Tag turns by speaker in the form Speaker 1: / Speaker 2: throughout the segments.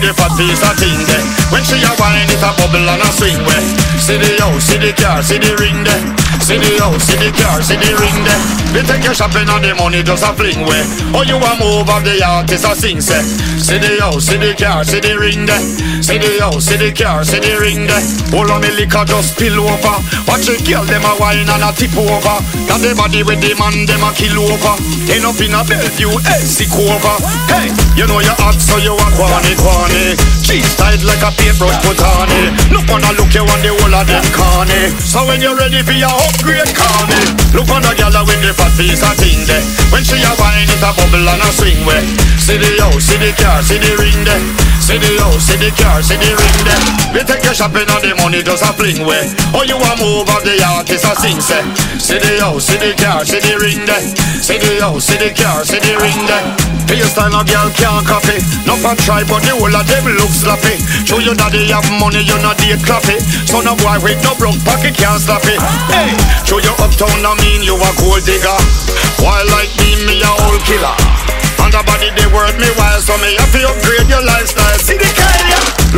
Speaker 1: the fatties a thing. When she a wine, it a bubble and a swing way. See the house, see the car, see the ring there. See the house, see the car, see the ring there. We take you shopping and the money just a fling way. Oh, you a move of the artist a sing say. See the house, see the car, see the ring there. See the house, see the car, see the ring there. All of me liquor just spill over. Watch the girl them a wine and a tip over. Got the body with the man them a kill over. End up in a Bellevue, sick over. Hey, you know you hot so you a quani quani. Cheese tight like a paintbrush put on it. Look on a look you on the whole of them corny. So when you're ready for your upgrade corny, look on the girl with the fat piece of thing there. When she a wine it a bubble and a swing way. See the house, see the car, see the ring there. See the house, see the car, see the ring there. We take you shopping and the money just a fling way. Oh you a move of the artist a sing say. See the house, see the car, see the ring there. See the house, see the car, see the ring there. Hairstyle a girl can't copy. For try, but the whole of them look sloppy. Show your daddy have money, you not date clappy. So no boy with no broke pocket can't stop it. Hey, show your uptown, I mean you a gold digger. Why like me, me a old killer. On the body they worth me while So me have to upgrade your lifestyle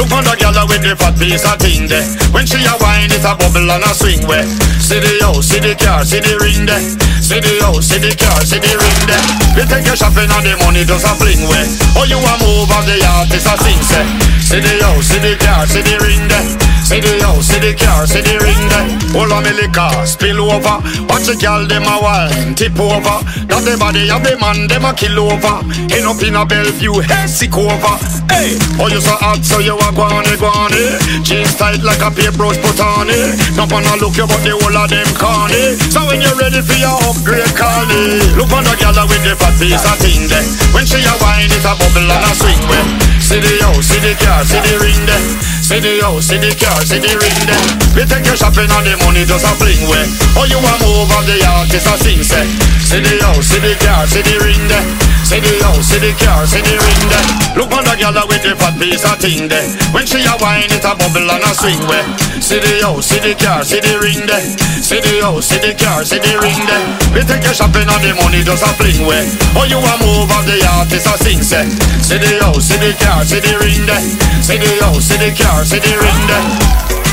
Speaker 1: Look on the girl with the fat piece of thing there. When she a wine it a bubble and a swing way See the house, see the car, see the ring there. See the house, see the car, see the ring there. We take you shopping and the money just a fling way Oh you a move of the artist a sing say. See the house, see the car, see the ring there. See the house, see the car, see the ring there. All of me liquor spill over. Watch the girl them a wine tip over. That the body of the man them a kill over. End up in a Bellevue, hey sick over Hey, oh you so hot so you a guani guani Jeans tight like a paintbrush put on it. Not wanna look you but the whole of them corny. So when you're ready for your upgrade call me Look on the girl with the fat piece of thing there When she a wine it a bubble and a swing way See the house, see the car, see the ring there. See the house, see the car, see the ring there. We take you shopping and the money just a fling way Oh you a move of the artist a sing say. See the house, see the car, see the ring there See the house, see the car, see the ring there Look on the girl with the fat piece of thing there When she a wine it a bubble and a swing way See the house, see the car, see the ring there See the house, see the car, see the ring there We take you shopping and the money just a fling way Oh you a move of the artist a sing say See the house, see the car, see the ring there See the house, see the car, see the ring there